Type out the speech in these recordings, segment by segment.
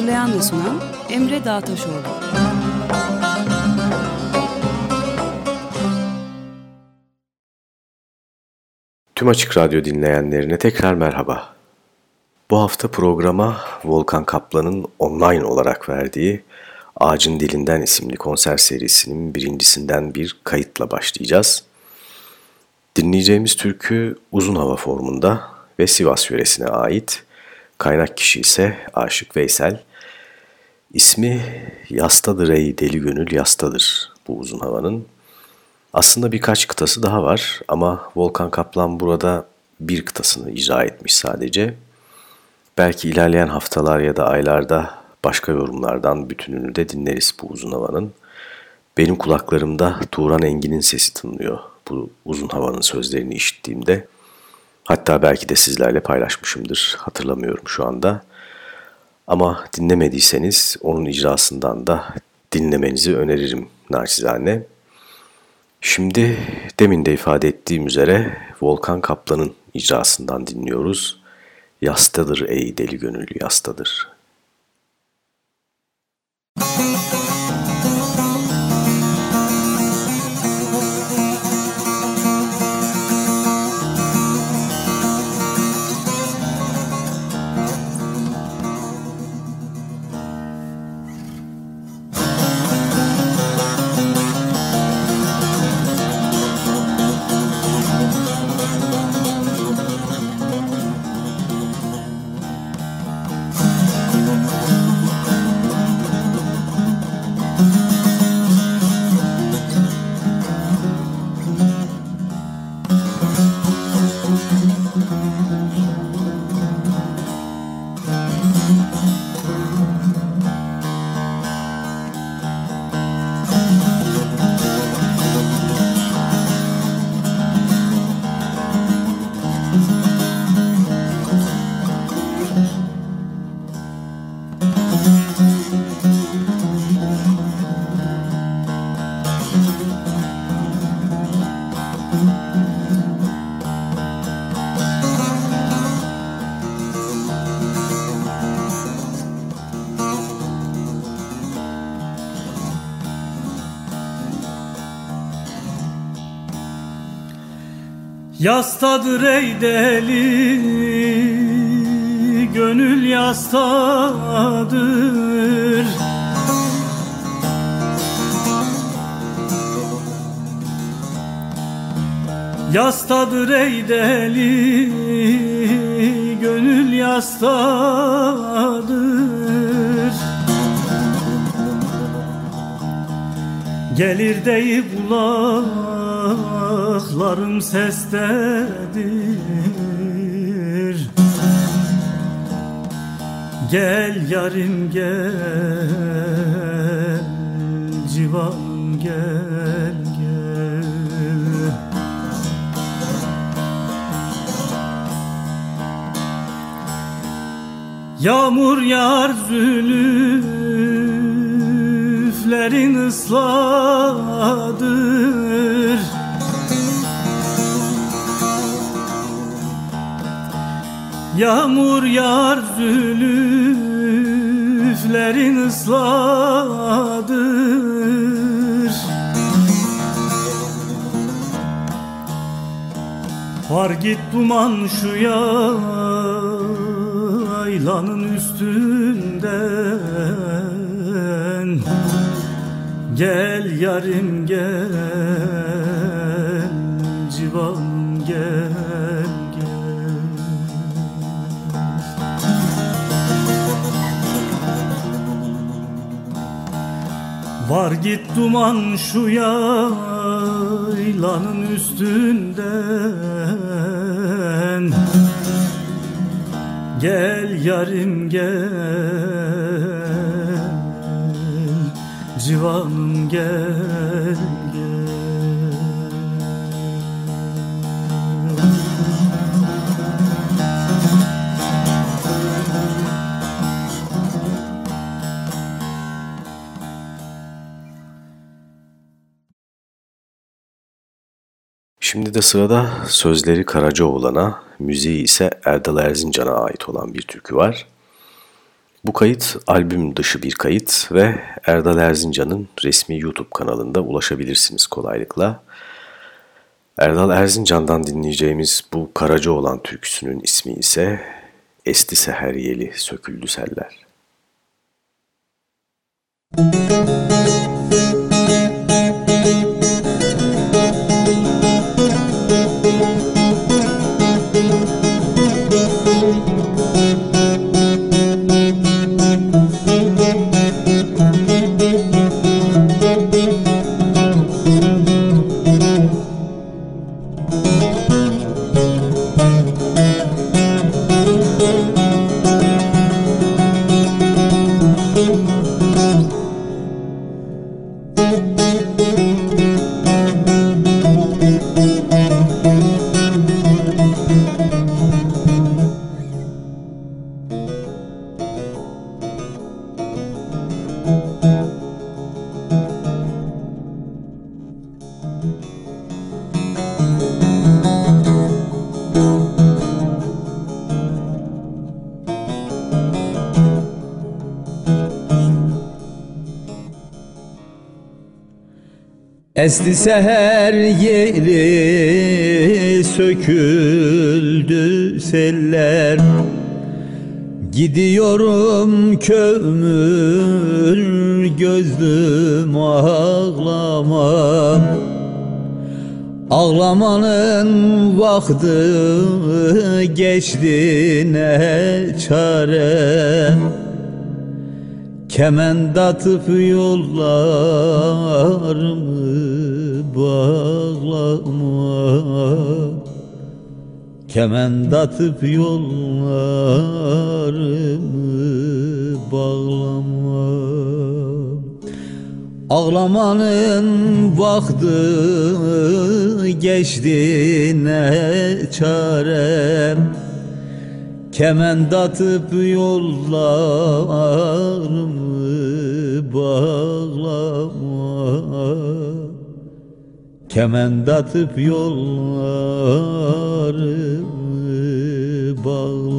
Hazırlayan ve sunan Emre Dağtaşoğlu. Tüm Açık Radyo dinleyenlerine tekrar merhaba. Bu hafta programa Volkan Kaplan'ın online olarak verdiği Ağacın Dilinden isimli konser serisinin birincisinden bir kayıtla başlayacağız. Dinleyeceğimiz türkü uzun hava formunda ve Sivas yöresine ait. Kaynak kişi ise Aşık Veysel. İsmi Yastadır ey deli gönül yastadır bu uzun havanın. Aslında birkaç kıtası daha var ama Volkan Kaplan burada bir kıtasını icra etmiş sadece. Belki ilerleyen haftalar ya da aylarda başka yorumlardan bütününü de dinleriz bu uzun havanın. Benim kulaklarımda Turan Engin'in sesi tınlıyor bu uzun havanın sözlerini işittiğimde. Hatta belki de sizlerle paylaşmışımdır, hatırlamıyorum şu anda. Ama dinlemediyseniz onun icrasından da dinlemenizi öneririm naçizane. Şimdi demin de ifade ettiğim üzere Volkan Kaplan'ın icrasından dinliyoruz. Yastadır ey deli gönül yastadır. Yastadır ey deli Gönül yastadır. Yastadır ey deli Gönül yastadır. Gelir deyip ulan kulaklarım sestedir. Gel yarim gel. Civan gel gel. Yağmur yar zülüflerin ısladır Yağmur yar zülüflerin ısladır. Var git duman şu yaylanın üstünden. Gel yarim gel civan Var git duman şu yaylanın üstünden. Gel yarim gel Civanım gel Şimdi de sırada sözleri Karacaoğlan'a, müziği ise Erdal Erzincan'a ait olan bir türkü var. Bu kayıt albüm dışı bir kayıt ve Erdal Erzincan'ın resmi YouTube kanalında ulaşabilirsiniz kolaylıkla. Erdal Erzincan'dan dinleyeceğimiz bu Karacaoğlan türküsünün ismi ise Esti Seher Yeli Söküldü Seller. Müzik Esti seher yeri söküldü seller. Gidiyorum kömür gözlüm ağlama. Ağlamanın vakti geçti ne çare. Kement atıp yollarımı bağlama Kement atıp yollarımı bağlama Ağlamanın vakti geçti ne çarem? Kement atıp yollarımı bağlama Kement atıp yollarımı bağlama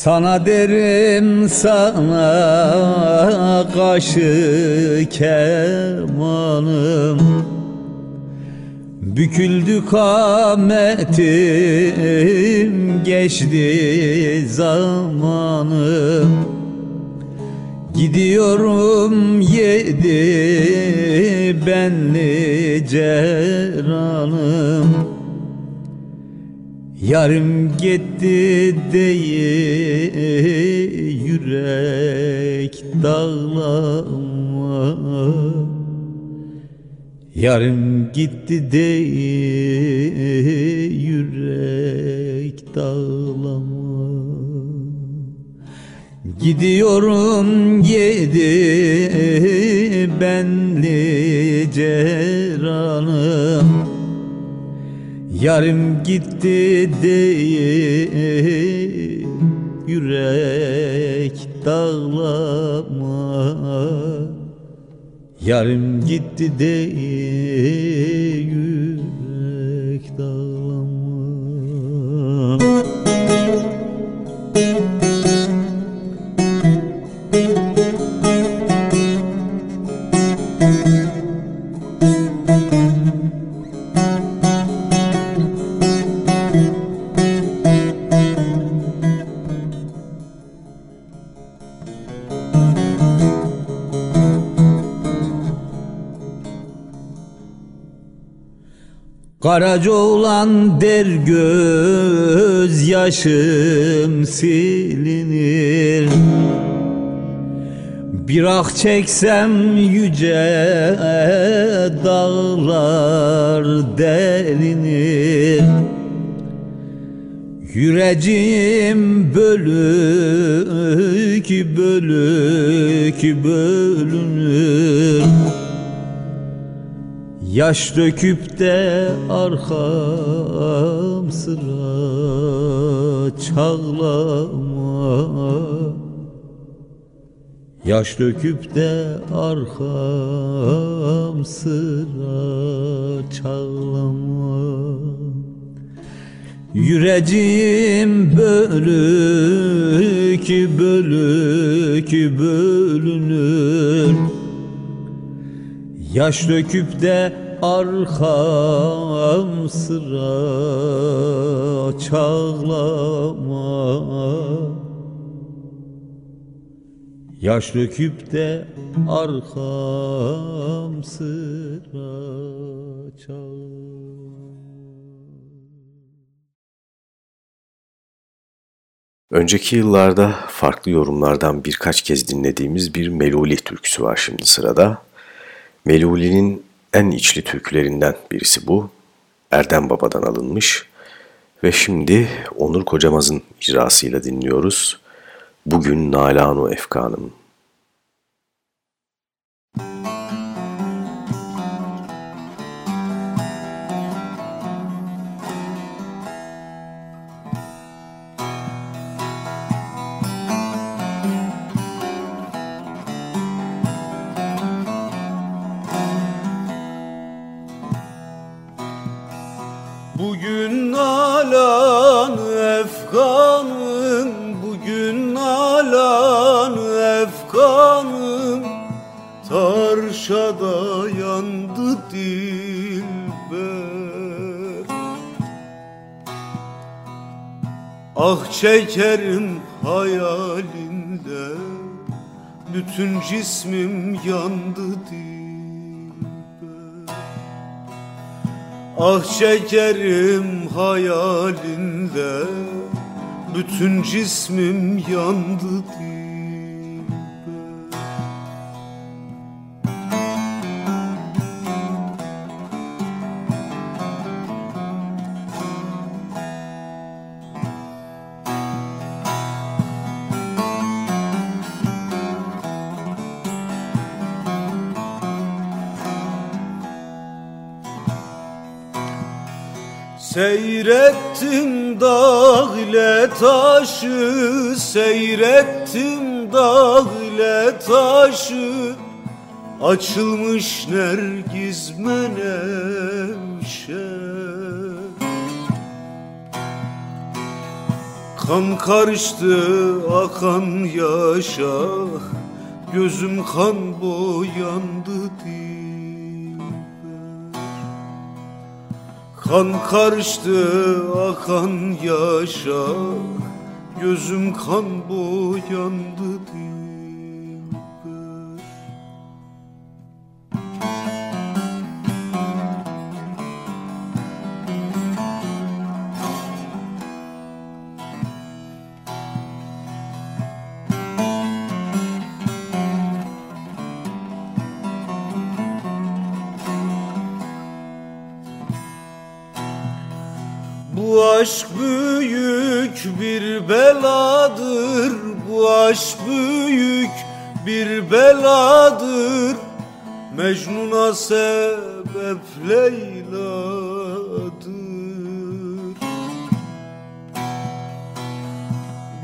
Sana derim sana kaşı kemanım Büküldü kametim geçti zamanım. Gidiyorum yedi benli ceranım Yarım gitti diye yürek dağlama. Yarım gitti diye yürek dağlama. Gidiyorum yedi benli ceranım Yarım gitti diye yürek dağlama. Yarım gitti diye Karaca olan der göz yaşım silinir. Bir ah çeksem yüce dağlar delinir. Yüreğim bölük bölük bölünür Yaş döküp de arkam sıra çağlama Yaş döküp de arkam sıra çağlama Yüreğim bölük bölük bölünür Yaş döküp de arkam sıra çağlama Yaş döküp de arkam sıra çağlama Önceki yıllarda farklı yorumlardan birkaç kez dinlediğimiz bir Meluli türküsü var şimdi sırada. Meluli'nin en içli türkülerinden birisi bu. Erdem Baba'dan alınmış ve şimdi Onur Kocamaz'ın icrasıyla dinliyoruz. Bugün Nalanu Efkanım. Ah çekerim hayalinde Bütün cismim yandı dilber Ah çekerim hayalinde Bütün cismim yandı dilber taşı Seyrettim dağ ile taşı. Açılmış nergiz menevşe Kan karıştı akan yaşa Gözüm kan boyandı dilber. Kan karıştı akan yaşa Gözüm kan boyandı dilber Bu aşk büyük bir beladır. Bu aşk büyük bir beladır. Mecnun'a sebep Leyla'dır.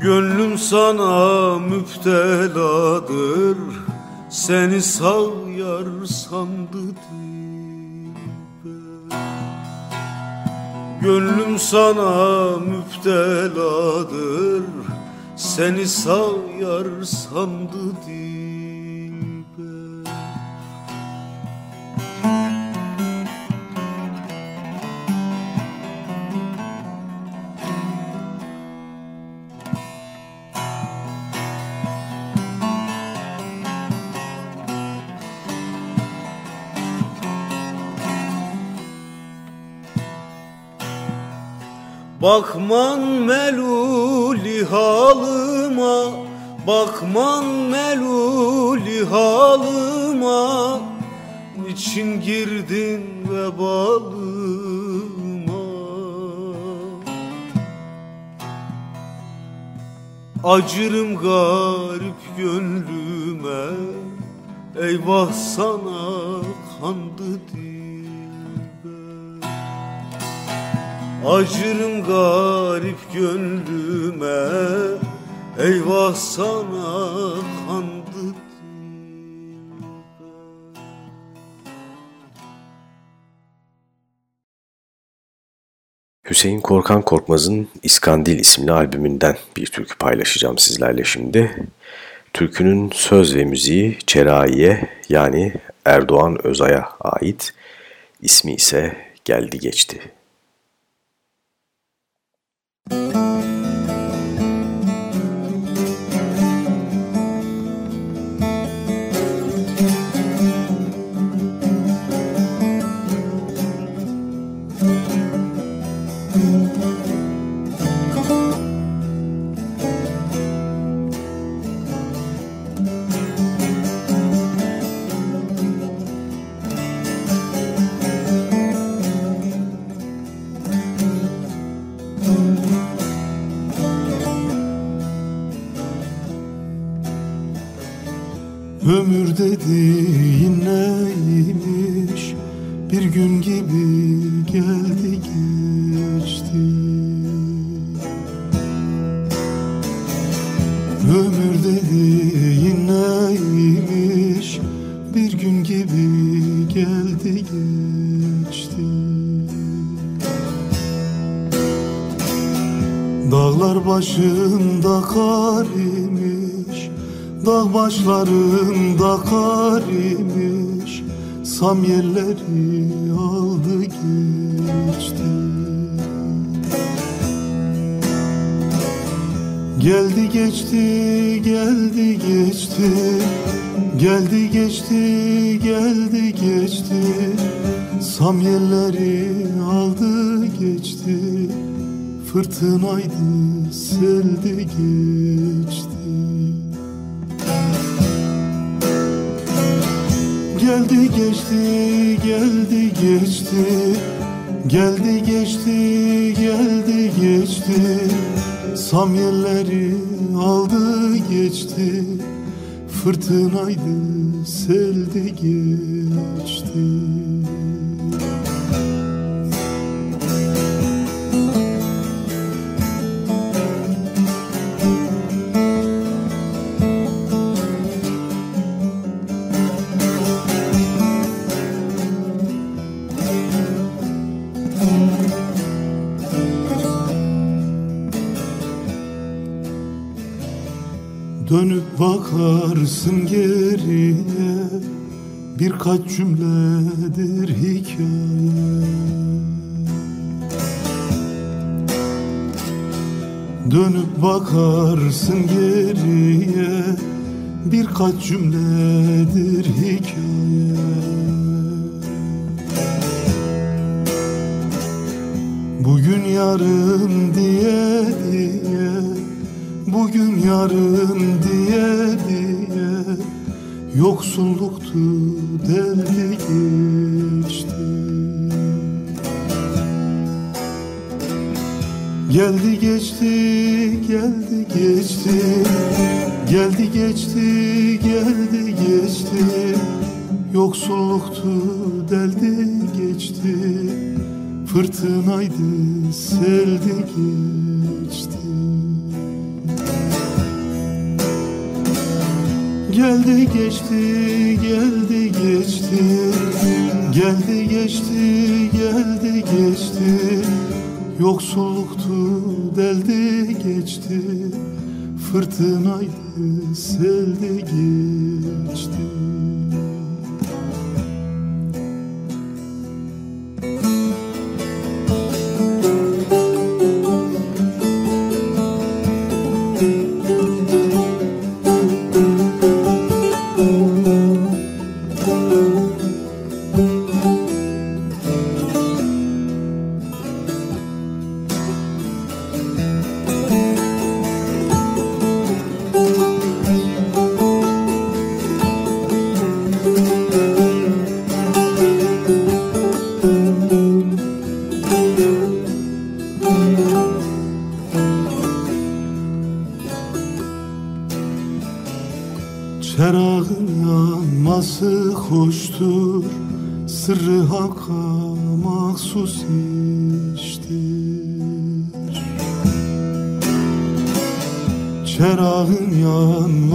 Gönlüm sana müpteladır. Seni sağ yar sandı dilber Gönlüm sana müpteladır Seni sağ yar sandı dilber Bakman meluli halıma Bakman meluli halıma. Niçin girdin vebalıma Acırım garip gönlüme Eyvah sana kandı dilber Acırım garip gönlüme Eyvah sana kandı Hüseyin Korkan Korkmaz'ın İskandil isimli albümünden bir türkü paylaşacağım sizlerle şimdi. Türkünün söz ve müziği Çerayi'ye yani Erdoğan Özay'a ait, ismi ise Geldi Geçti. Ömür dediğin neymiş Bir gün gibi geldi geçti. Ömür dediğin neymiş Bir gün gibi geldi geçti. Dağlar başında kar Dağ başlarında kar imiş Sam yerleri aldı geçti. Geldi geçti, geldi geçti Geldi geçti, geldi geçti. Sam yerleri aldı geçti Fırtınaydı, seldi geçti Geldi geçti, geldi geçti. Geldi geçti, geldi geçti. Sam yerleri aldı geçti. Fırtınaydı, seldi geçti Dönüp bakarsın geriye Birkaç cümledir hikaye. Dönüp bakarsın geriye Birkaç cümledir hikaye. Bugün yarın diye diye Bugün yarın diye diye Yoksulluktu deldi geçti. Geldi geçti, geldi geçti. Geldi geçti, geldi geçti. Yoksulluktu deldi geçti. Fırtınaydı seldi geçti Geldi geçti, geldi geçti. Geldi geçti, geldi geçti. Yoksulluktu deldi geçti. Fırtınaydı seldi geçti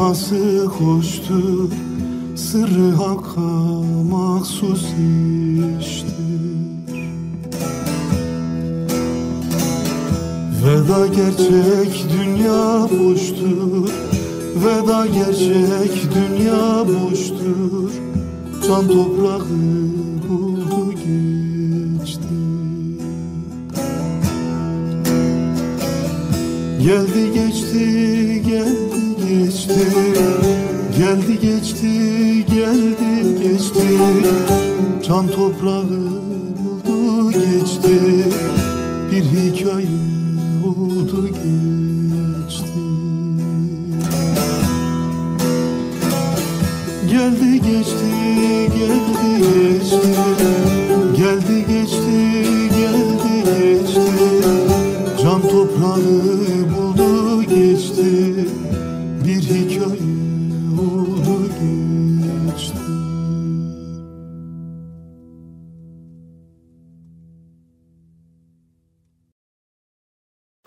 yanması hoştur Sırrı hakka mahsus iştir. Veda gerçek dünya boştur. Veda gerçek dünya boştur. Can toprağı buldu geçti. Geldi geçti geldi geçti. Geldi geçti geldi geçti. Can toprağı buldu geçti. Bir hikaye oldu geçti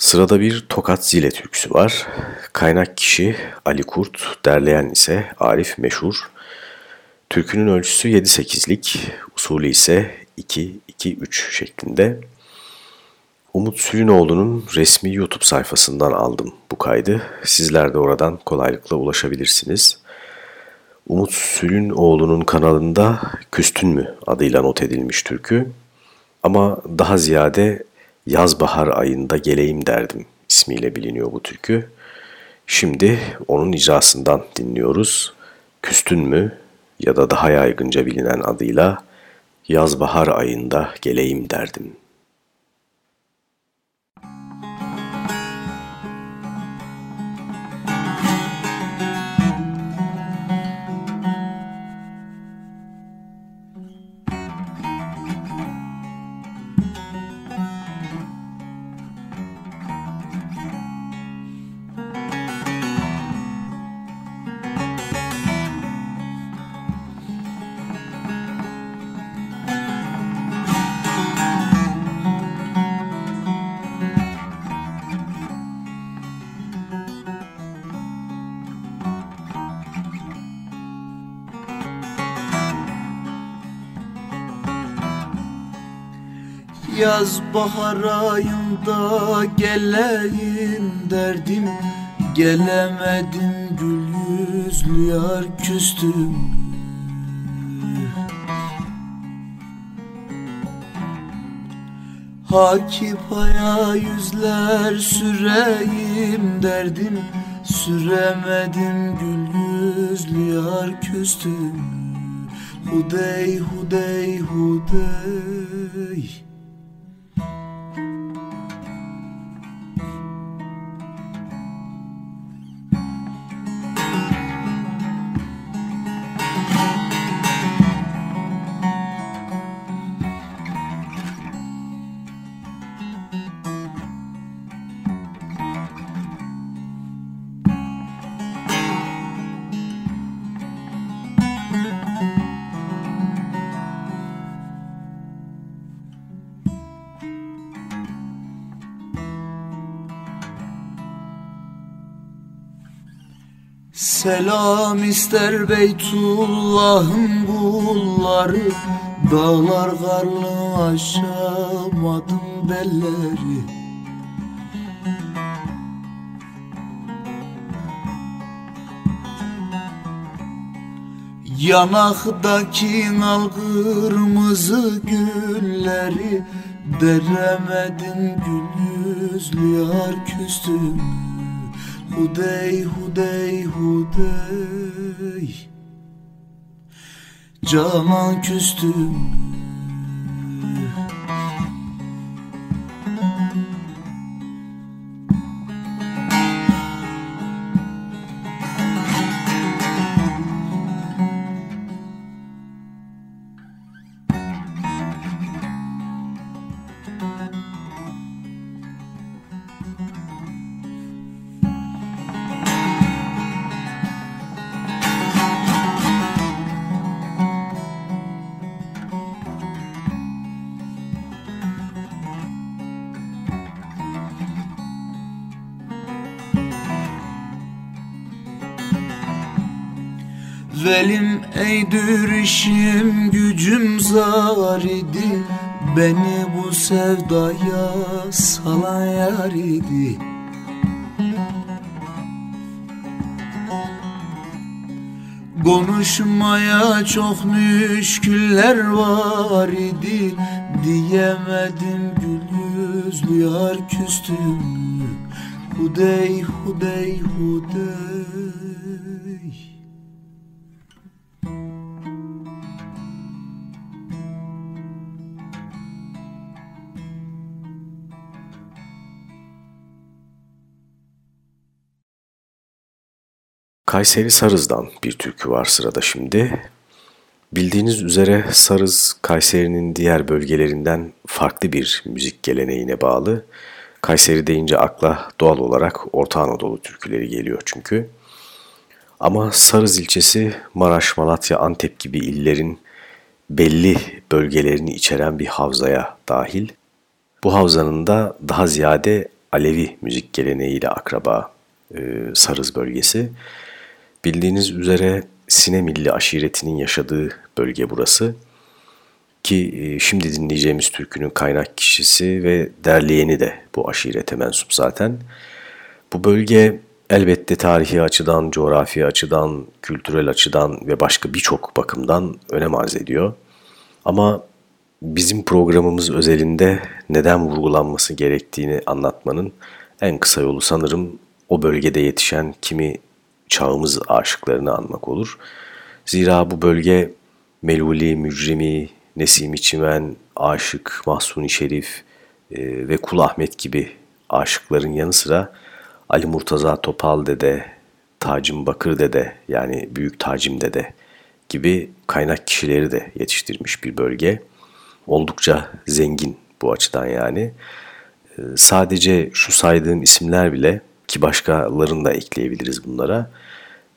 Sırada bir Tokat Zile türküsü var. Kaynak kişi Ali Kurt, derleyen ise Arif Meşhur. Türkünün ölçüsü 7-8'lik, usulü ise 2-2-3 şeklinde. Umut Sülünoğlu'nun resmi YouTube sayfasından aldım bu kaydı. Sizler de oradan kolaylıkla ulaşabilirsiniz. Umut Sülünoğlu'nun kanalında Küstün mü adıyla not edilmiş türkü. Ama daha ziyade Yaz Bahar ayında geleyim derdim ismiyle biliniyor bu türkü. Şimdi onun icrasından dinliyoruz. Küstün mü ya da daha yaygınca bilinen adıyla Yaz Bahar ayında geleyim derdim. Bahar ayında geleyim derdim Gelemedim gül yüzlü yar küstüm Haki paya yüzler süreyim derdim Süremedim gül yüzlü yar küstüm Hudey hudey hudey Selam ister Beytullah'ın kulları Dağlar karlı aşamadım belleri. Yanaktaki al kırmızı gülleri Deremedim gül yüzlü yar küstüm Hudey hudey hudey. Canan küstüm Eydür işim gücüm zar idi. Beni bu sevdaya salan yar idi. Konuşmaya çok müşküller var idi. Diyemedim gül yüzlü yar küstüm Hudey hudey hudey Kayseri Sarız'dan bir türkü var sırada şimdi. Bildiğiniz üzere Sarız, Kayseri'nin diğer bölgelerinden farklı bir müzik geleneğine bağlı. Kayseri deyince akla doğal olarak Orta Anadolu türküleri geliyor çünkü. Ama Sarız ilçesi Maraş, Malatya, Antep gibi illerin belli bölgelerini içeren bir havzaya dahil. Bu havzanın da daha ziyade Alevi müzik geleneğiyle akraba e, Sarız bölgesi. Bildiğiniz üzere Sinemilli aşiretinin yaşadığı bölge burası. Ki e, şimdi dinleyeceğimiz türkünün kaynak kişisi ve derleyeni de bu aşirete mensup zaten. Bu bölge elbette tarihi açıdan, coğrafi açıdan, kültürel açıdan ve başka birçok bakımdan önem arz ediyor. Ama bizim programımız özelinde neden vurgulanması gerektiğini anlatmanın en kısa yolu sanırım o bölgede yetişen kimi çağımız aşıklarını anmak olur. Zira bu bölge Meluli, Mücrimi, Nesim Çimen, Aşık, Mahsuni Şerif e, ve Kul Ahmet gibi aşıkların yanı sıra Ali Murtaza Topal Dede, Tacim Bakır Dede yani Büyük Tacim Dede gibi kaynak kişileri de yetiştirmiş bir bölge. Oldukça zengin bu açıdan yani. E, sadece şu saydığım isimler bile ki başkalarını da ekleyebiliriz bunlara.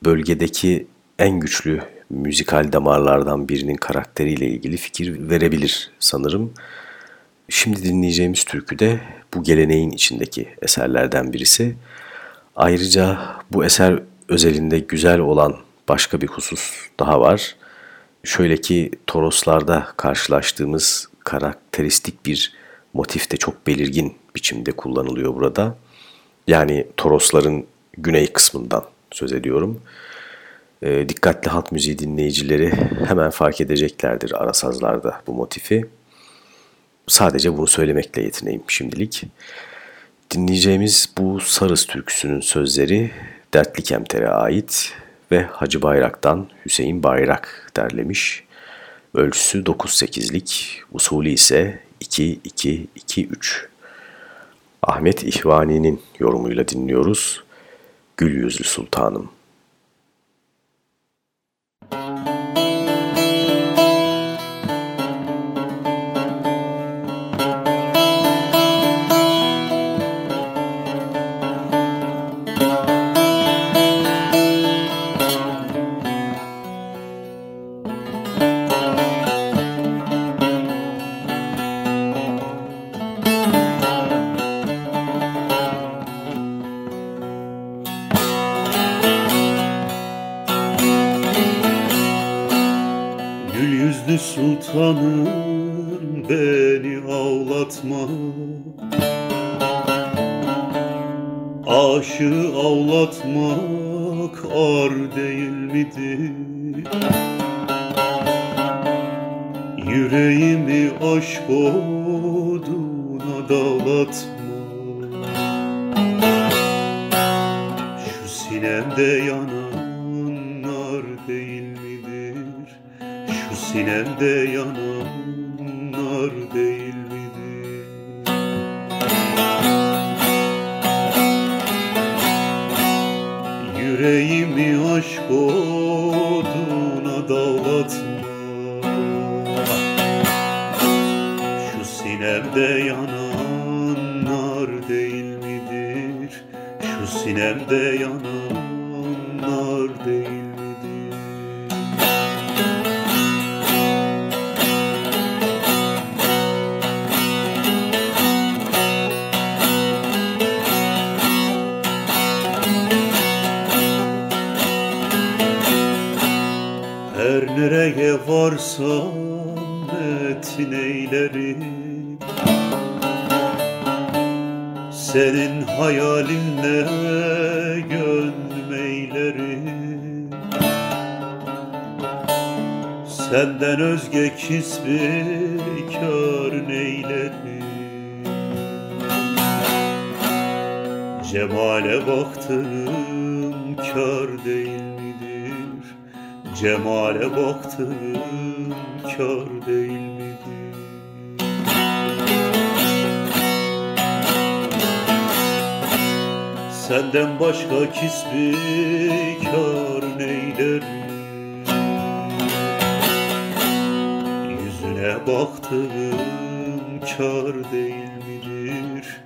Bölgedeki en güçlü müzikal damarlardan birinin karakteriyle ilgili fikir verebilir sanırım. Şimdi dinleyeceğimiz türkü de bu geleneğin içindeki eserlerden birisi. Ayrıca bu eser özelinde güzel olan başka bir husus daha var. Şöyle ki Toroslarda karşılaştığımız karakteristik bir motif de çok belirgin biçimde kullanılıyor burada. Yani Torosların güney kısmından söz ediyorum. E, dikkatli halk müziği dinleyicileri hemen fark edeceklerdir arasazlarda bu motifi. Sadece bunu söylemekle yetineyim şimdilik. Dinleyeceğimiz bu Sarız türküsünün sözleri Dertli Kemter'e ait ve Hacı Bayrak'tan Hüseyin Bayrak derlemiş. Ölçüsü 9-8'lik, usulü ise 2-2-2-3. Ahmet İhvani'nin yorumuyla dinliyoruz. Gül Yüzlü Sultanım. Sultanım beni ağlatma Aşığı ağlatmak ar değil midir? Yüreğimi aşk oduna dağlatma Şu sinemde yanan Sinemde yananlar değil midir? Yüreğimi aşk oduna dağlatma Şu sinemde yananlar değil midir? Şu sinemde yananlar kisbi kar neylerim Cemale baktım kar değil midir? Cemale baktım kar değil midir? Senden başka kisbi kar neylerim Yüzüne baktım kar değil midir?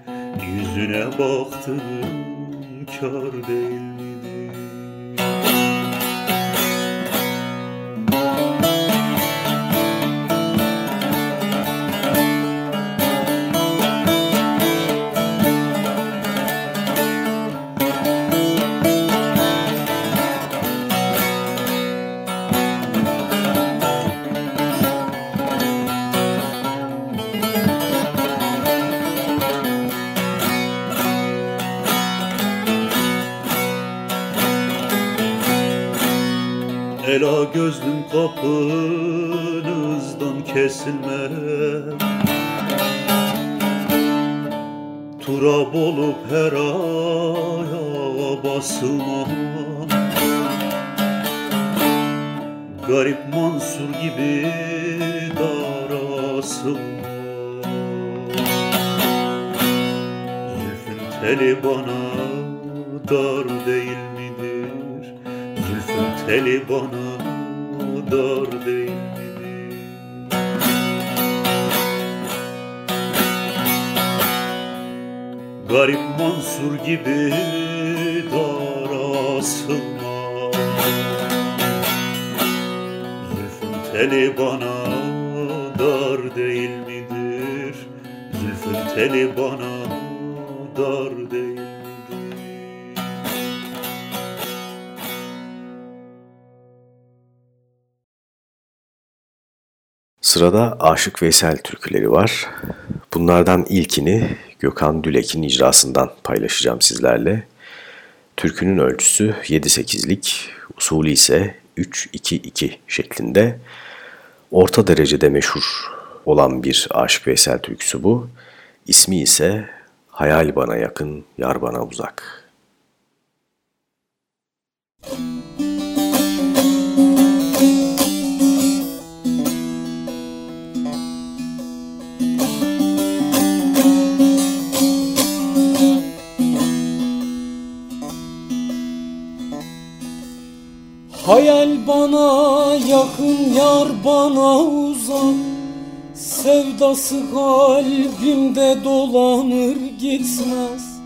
Yüzüne baktım kar değil kesilmez Mansur gibi dar asılma Zülfün teli bana dar değil midir? Zülfün teli bana dar değil Sırada Aşık Veysel türküleri var. Bunlardan ilkini Gökhan Dülek'in icrasından paylaşacağım sizlerle. Türkünün ölçüsü 7-8'lik, usulü ise 3-2-2 şeklinde. Orta derecede meşhur olan bir Aşık Veysel türküsü bu. İsmi ise Hayal Bana Yakın, Yar Bana Uzak. Hayal bana yakın yar bana uzak. Sevdası kalbimde dolanır gitmez.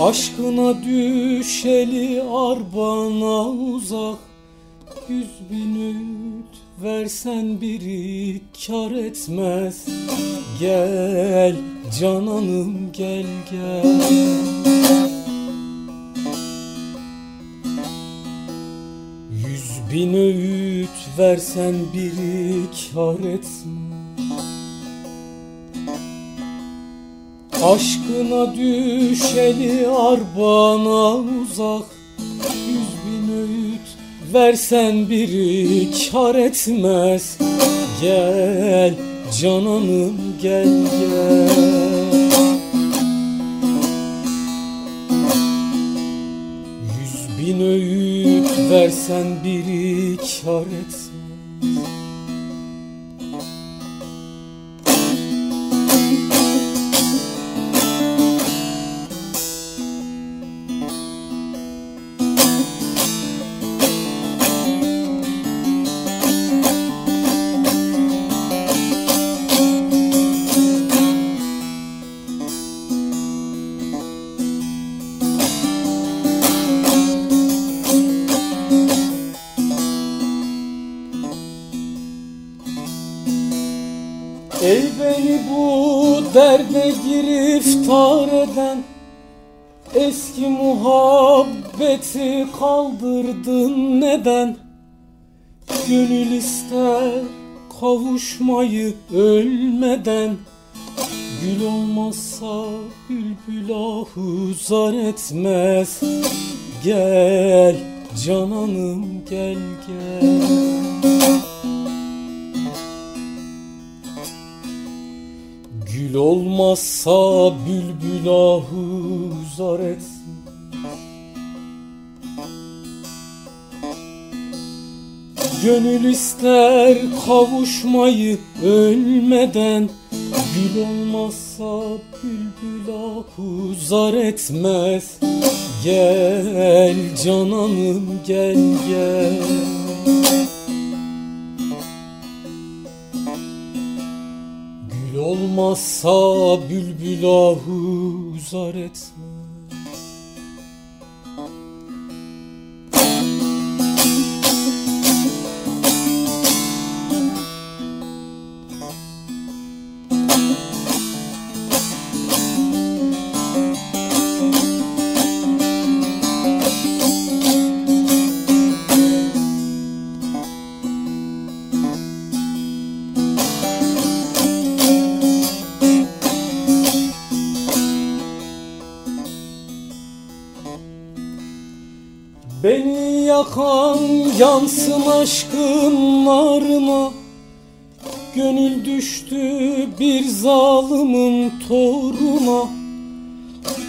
Aşkına düşeli ar bana uzak. Yüz bin üt versen biri kar etmez. Gel cananım gel gel bin öğüt versen biri kar etmez Aşkına düşeli ar bana uzak. Yüz bin öğüt versen biri kar etmez. Gel cananım gel gel. Yüz bin öğüt versen biri kar etmez muhabbeti kaldırdın neden? Gönül ister kavuşmayı ölmeden. Gül olmazsa bülbül ahu zar etmez. Gel cananım gel gel. Gül olmazsa bülbül ahu zar etmez Gönül ister kavuşmayı ölmeden Gül olmazsa bülbül ahu zar etmez. Gel cananım gel gel. Gül olmazsa bülbül ahu zar etmez Yakan yansın aşkın narına. Gönül düştü bir zalimin toruna.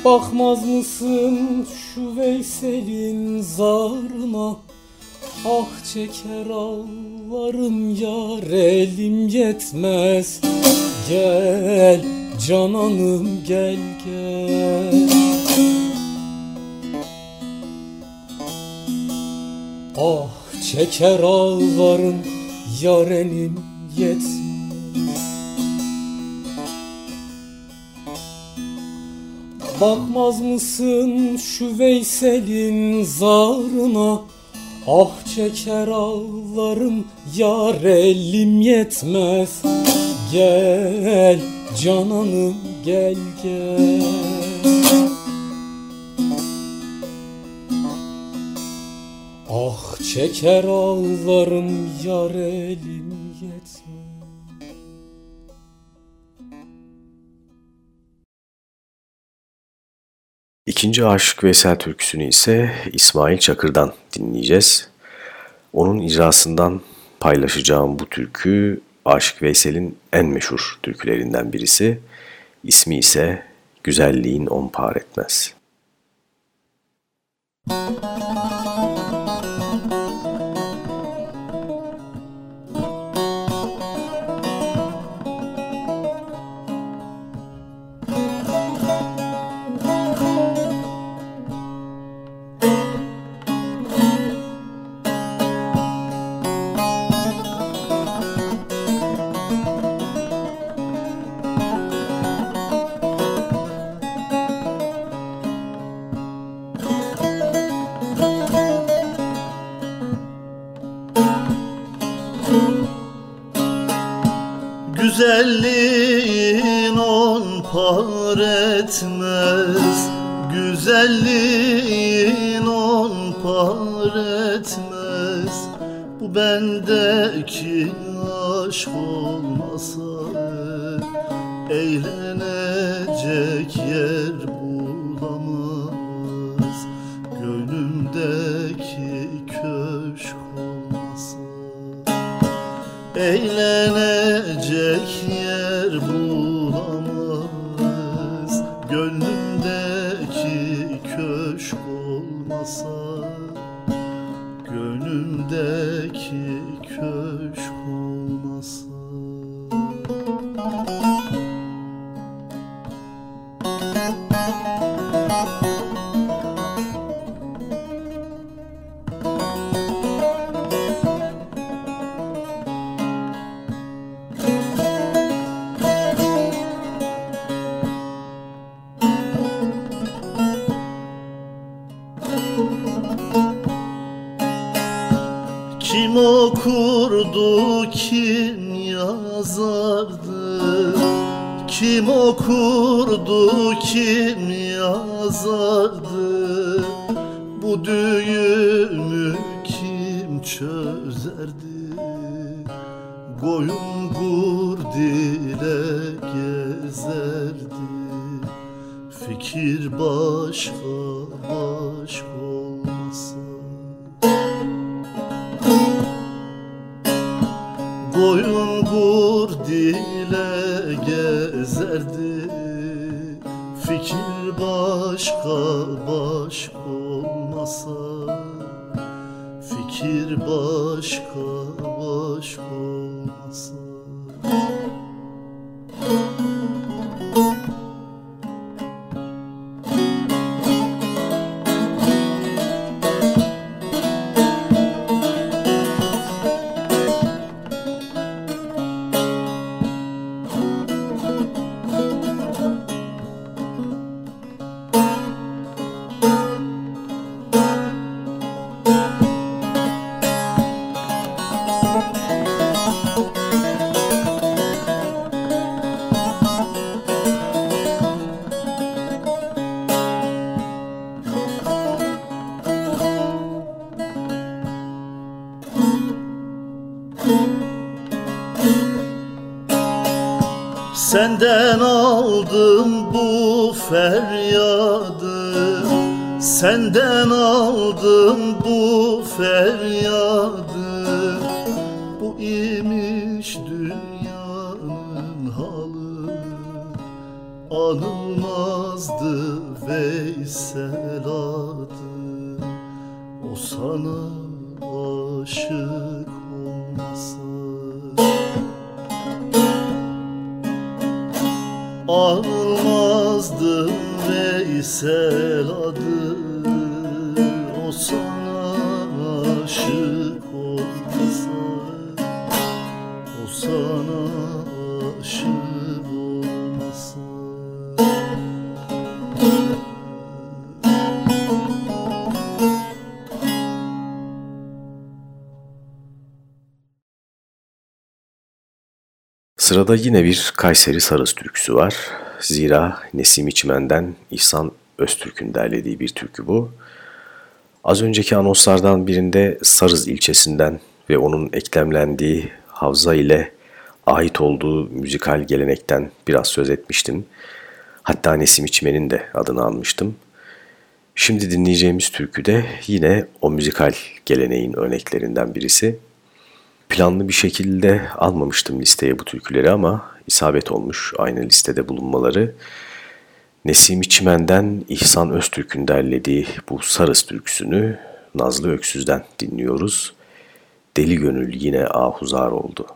Bakmaz mısın şu Veysel'in zarına? Ah çeker ağlarım yar elim yetmez. Gel cananım gel gel Ah çeker ağlarım yar elim yetmez Bakmaz mısın şu Veysel'in zarına? Ah çeker ağlarım yar elim yetmez. Gel cananım gel gel çeker ağlarım yar elim yetmez İkinci Aşık Veysel türküsünü ise İsmail Çakır'dan dinleyeceğiz. Onun icrasından paylaşacağım bu türkü Aşık Veysel'in en meşhur türkülerinden birisi. İsmi ise Güzelliğin On Par Etmez. Güzelliğin on par etmez. Güzelliğin on par etmez. Bu bendeki aşk olmasa Eğlenecek Gönlümdeki köşk olmasa Gönlümdeki köşk feryadı. Senden aldım bu feryadı Sırada yine bir Kayseri Sarız türküsü var. Zira Nesim İçmen'den İhsan Öztürk'ün derlediği bir türkü bu. Az önceki anonslardan birinde Sarız ilçesinden ve onun eklemlendiği havza ile ait olduğu müzikal gelenekten biraz söz etmiştim. Hatta Nesim İçmen'in de adını almıştım. Şimdi dinleyeceğimiz türkü de yine o müzikal geleneğin örneklerinden birisi. Planlı bir şekilde almamıştım listeye bu türküleri ama isabet olmuş aynı listede bulunmaları. Nesim İçmen'den İhsan Öztürk'ün derlediği bu Sarız türküsünü Nazlı Öksüz'den dinliyoruz. Deli gönül yine ahuzar oldu.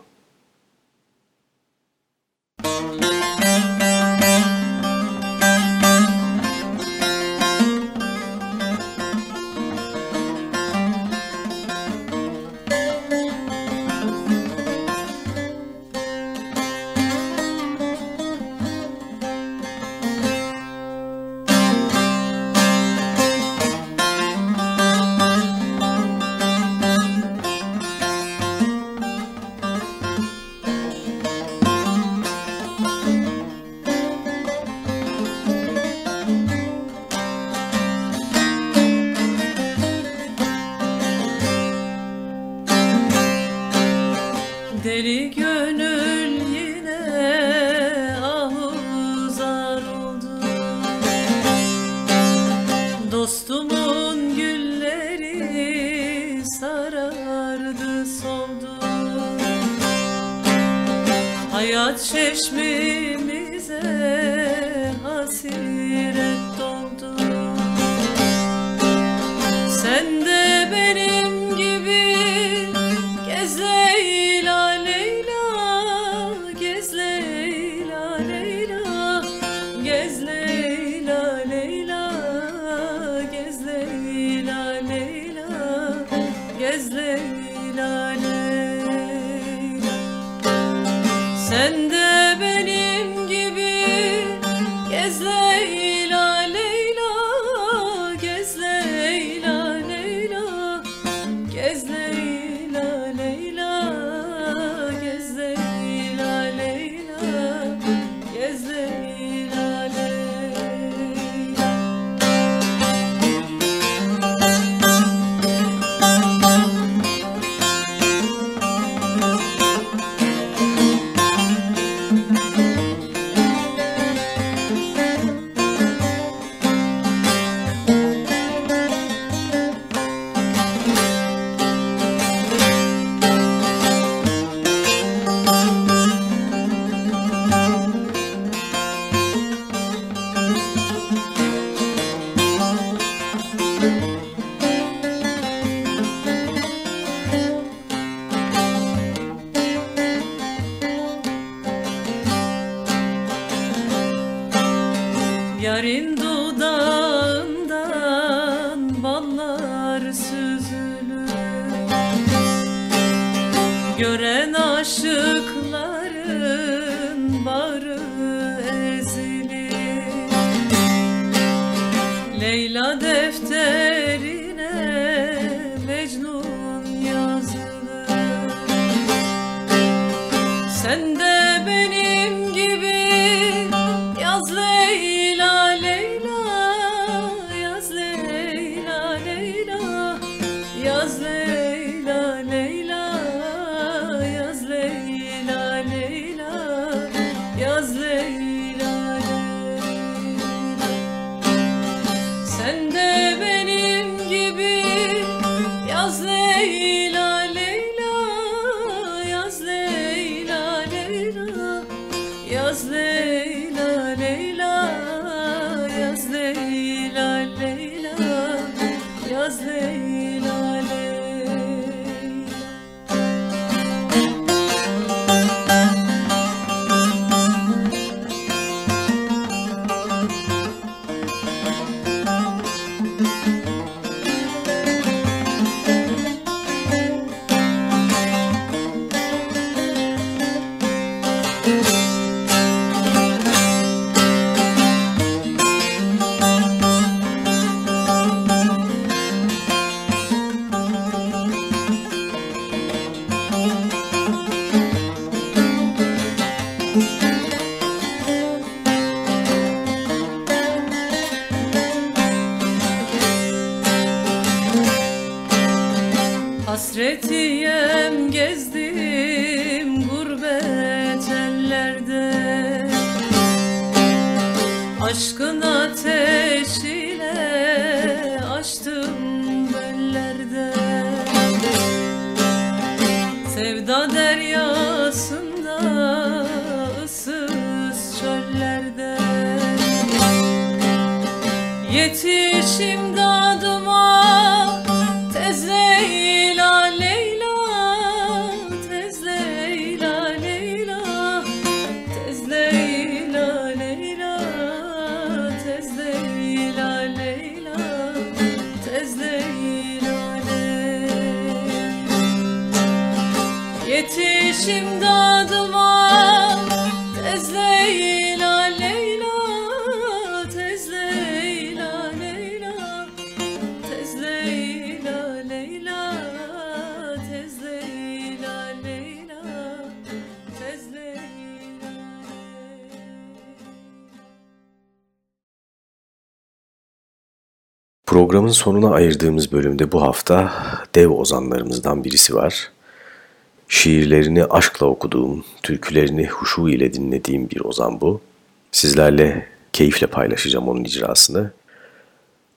Yetişim dadıma Programın sonuna ayırdığımız bölümde bu hafta dev ozanlarımızdan birisi var. Şiirlerini aşkla okuduğum, türkülerini huşu ile dinlediğim bir ozan bu. Sizlerle keyifle paylaşacağım onun icrasını.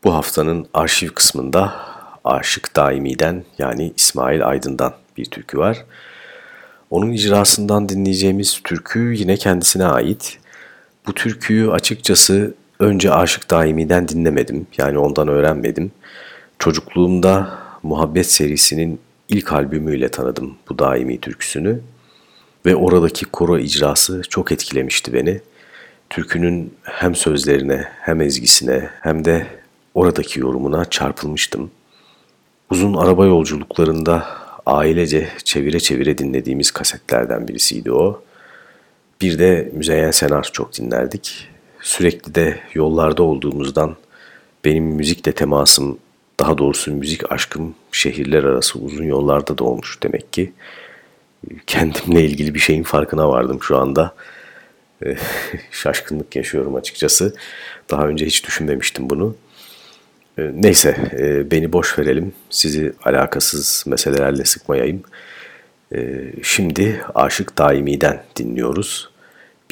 Bu haftanın arşiv kısmında Aşık Daimi'den yani İsmail Aydın'dan bir türkü var. Onun icrasından dinleyeceğimiz türkü yine kendisine ait. Bu türküyü açıkçası önce Aşık Daimi'den dinlemedim. Yani ondan öğrenmedim. Çocukluğumda Muhabbet serisinin ilk albümüyle tanıdım bu daimi türküsünü. Ve oradaki koro icrası çok etkilemişti beni. Türkünün hem sözlerine hem ezgisine hem de oradaki yorumuna çarpılmıştım. Uzun araba yolculuklarında ailece çevire çevire dinlediğimiz kasetlerden birisiydi o. Bir de Müzeyyen Senar çok dinlerdik. Sürekli de yollarda olduğumuzdan benim müzikle temasım, daha doğrusu müzik aşkım şehirler arası uzun yollarda da olmuş demek ki. Kendimle ilgili bir şeyin farkına vardım şu anda. Şaşkınlık yaşıyorum açıkçası. Daha önce hiç düşünmemiştim bunu. Neyse beni boş verelim. Sizi alakasız meselelerle sıkmayayım. Şimdi Aşık Daimi'den dinliyoruz.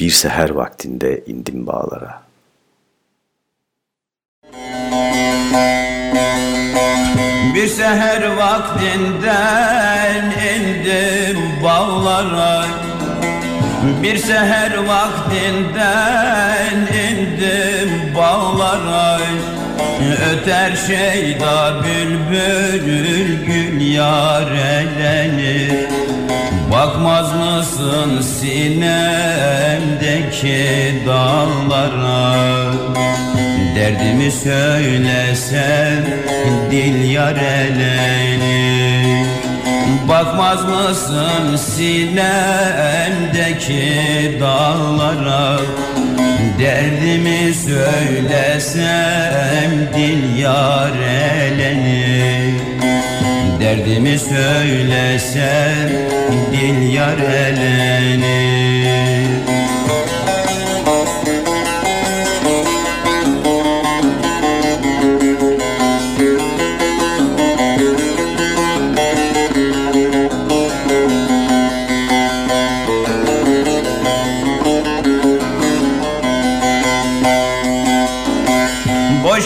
Bir seher vaktinde indim bağlara. Bir seher vaktinden indim bağlara. Bir seher vaktinden indim bağlara. Öter şeyda bülbül gül yarelenir Bakmaz mısın sinemdeki dağlara Derdimi söylesem dil yar elenir Bakmaz mısın sinemdeki dağlara Derdimi söylesem dil yar elenir Derdimi söylesem dil yar elenir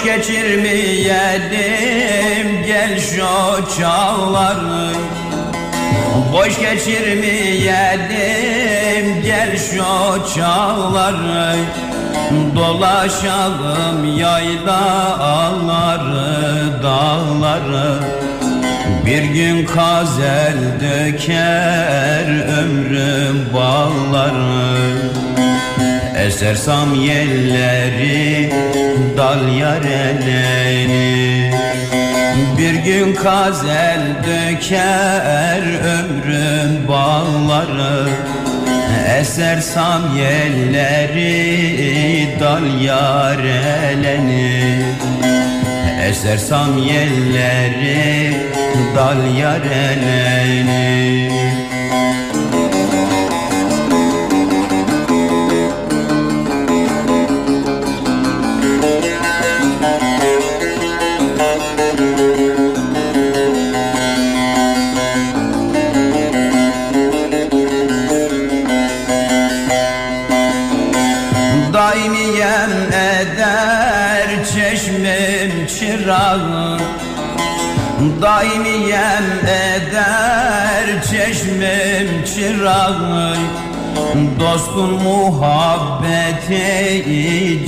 geçirmeyelim. Gel şu çağları. Boş geçirmeyelim. Gel şu çağları. Dolaşalım yaylaları dağları. Bir gün kazel döker ömrüm bağları Eser samyelleri dal yareleni Bir gün kazel döker ömrüm bağları. Eser samyelleri dal yareleni Eser samyelleri dal yareleni Daimiyem eder çeşmem çırağı Dostun muhabbeti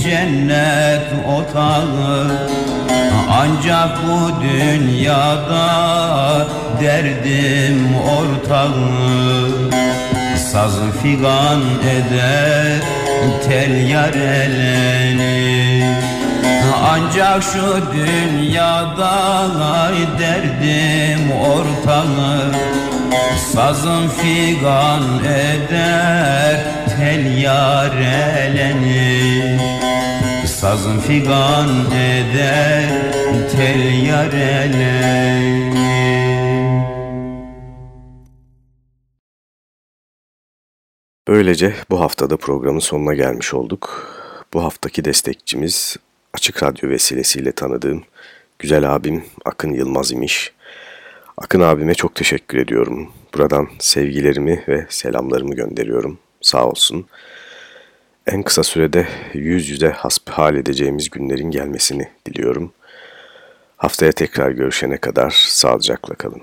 cennet otağı. Ancak bu dünyada derdim ortağı. Sazı figan eder tel yar eleni Ancak şu dünyada ay derdim ortağı Sazım figan eder tel yar eleni. Sazım figan eder tel yar eleni. Böylece bu haftada programın sonuna gelmiş olduk. Bu haftaki destekçimiz Açık Radyo vesilesiyle tanıdığım güzel abim Akın Yılmaz imiş. Akın abime çok teşekkür ediyorum. Buradan sevgilerimi ve selamlarımı gönderiyorum. Sağ olsun. En kısa sürede yüz yüze hasbihal edeceğimiz günlerin gelmesini diliyorum. Haftaya tekrar görüşene kadar sağlıcakla kalın.